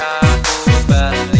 aku balik